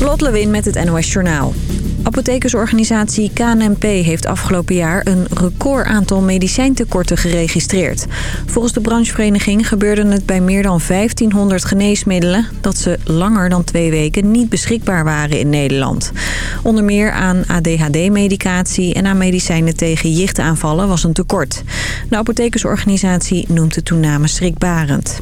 Lot Lewin met het NOS Journaal. Apothekersorganisatie KNMP heeft afgelopen jaar een record aantal medicijntekorten geregistreerd. Volgens de branchevereniging gebeurde het bij meer dan 1500 geneesmiddelen... dat ze langer dan twee weken niet beschikbaar waren in Nederland. Onder meer aan ADHD-medicatie en aan medicijnen tegen jichtaanvallen was een tekort. De apothekersorganisatie noemt de toename schrikbarend.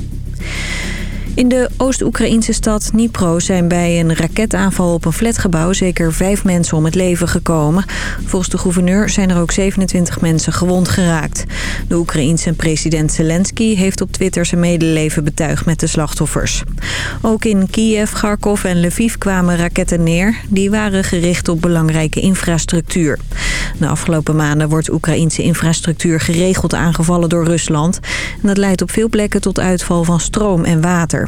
In de Oost-Oekraïnse stad Dnipro zijn bij een raketaanval op een flatgebouw zeker vijf mensen om het leven gekomen. Volgens de gouverneur zijn er ook 27 mensen gewond geraakt. De Oekraïense president Zelensky heeft op Twitter zijn medeleven betuigd met de slachtoffers. Ook in Kiev, Kharkov en Lviv kwamen raketten neer. Die waren gericht op belangrijke infrastructuur. De afgelopen maanden wordt Oekraïense infrastructuur geregeld aangevallen door Rusland. En dat leidt op veel plekken tot uitval van stroom en water.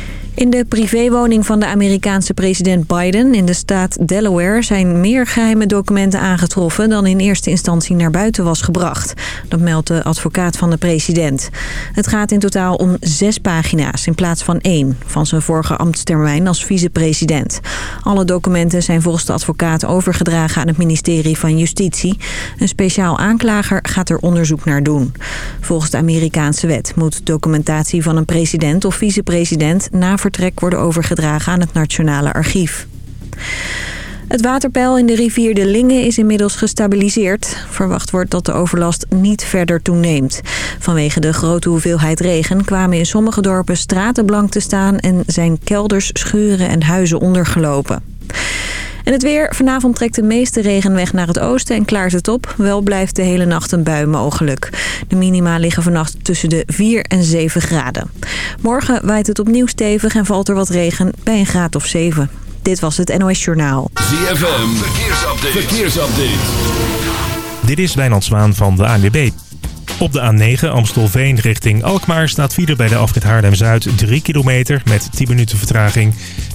In de privéwoning van de Amerikaanse president Biden in de staat Delaware zijn meer geheime documenten aangetroffen dan in eerste instantie naar buiten was gebracht. Dat meldt de advocaat van de president. Het gaat in totaal om zes pagina's in plaats van één van zijn vorige ambtstermijn als vicepresident. Alle documenten zijn volgens de advocaat overgedragen aan het ministerie van Justitie. Een speciaal aanklager gaat er onderzoek naar doen. Volgens de Amerikaanse wet moet documentatie van een president of vicepresident na vertrek worden overgedragen aan het Nationale Archief. Het waterpeil in de rivier de Linge is inmiddels gestabiliseerd. Verwacht wordt dat de overlast niet verder toeneemt. Vanwege de grote hoeveelheid regen kwamen in sommige dorpen straten blank te staan... en zijn kelders, schuren en huizen ondergelopen. En het weer. Vanavond trekt de meeste regen weg naar het oosten en klaart het op. Wel blijft de hele nacht een bui mogelijk. De minima liggen vannacht tussen de 4 en 7 graden. Morgen waait het opnieuw stevig en valt er wat regen bij een graad of 7. Dit was het NOS Journaal. ZFM. Verkeersupdate. Verkeersupdate. Dit is Wijnand Zwaan van de ANWB. Op de A9 Amstelveen richting Alkmaar staat file bij de afrit Haarlem-Zuid 3 kilometer met 10 minuten vertraging.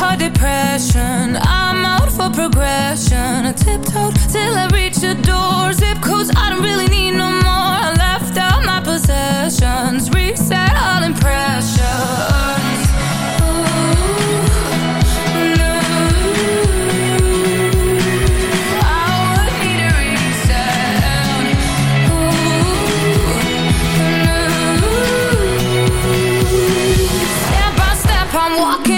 Hard depression. I'm out for progression. I tiptoed till I reached the door. Zip codes I don't really need no more. I left out my possessions. Reset all impressions. walking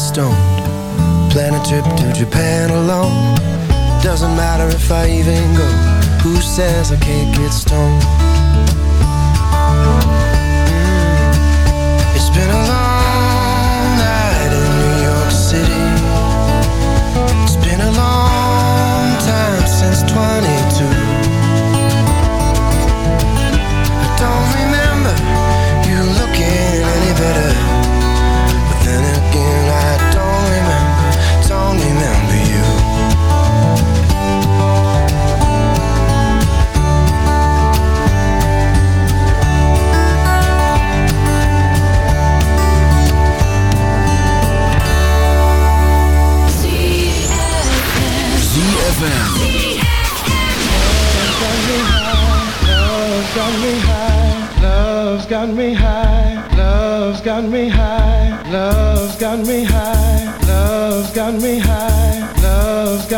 stone.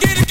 gave it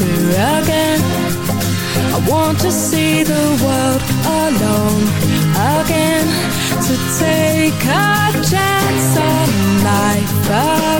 through again. I want to see the world alone again. To take a chance on life again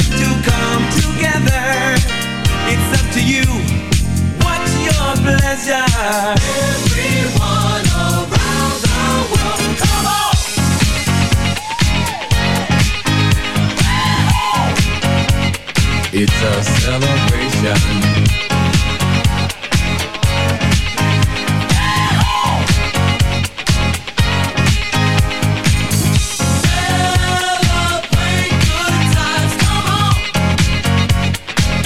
you. What's your pleasure? Everyone around the world, come on! It's a celebration.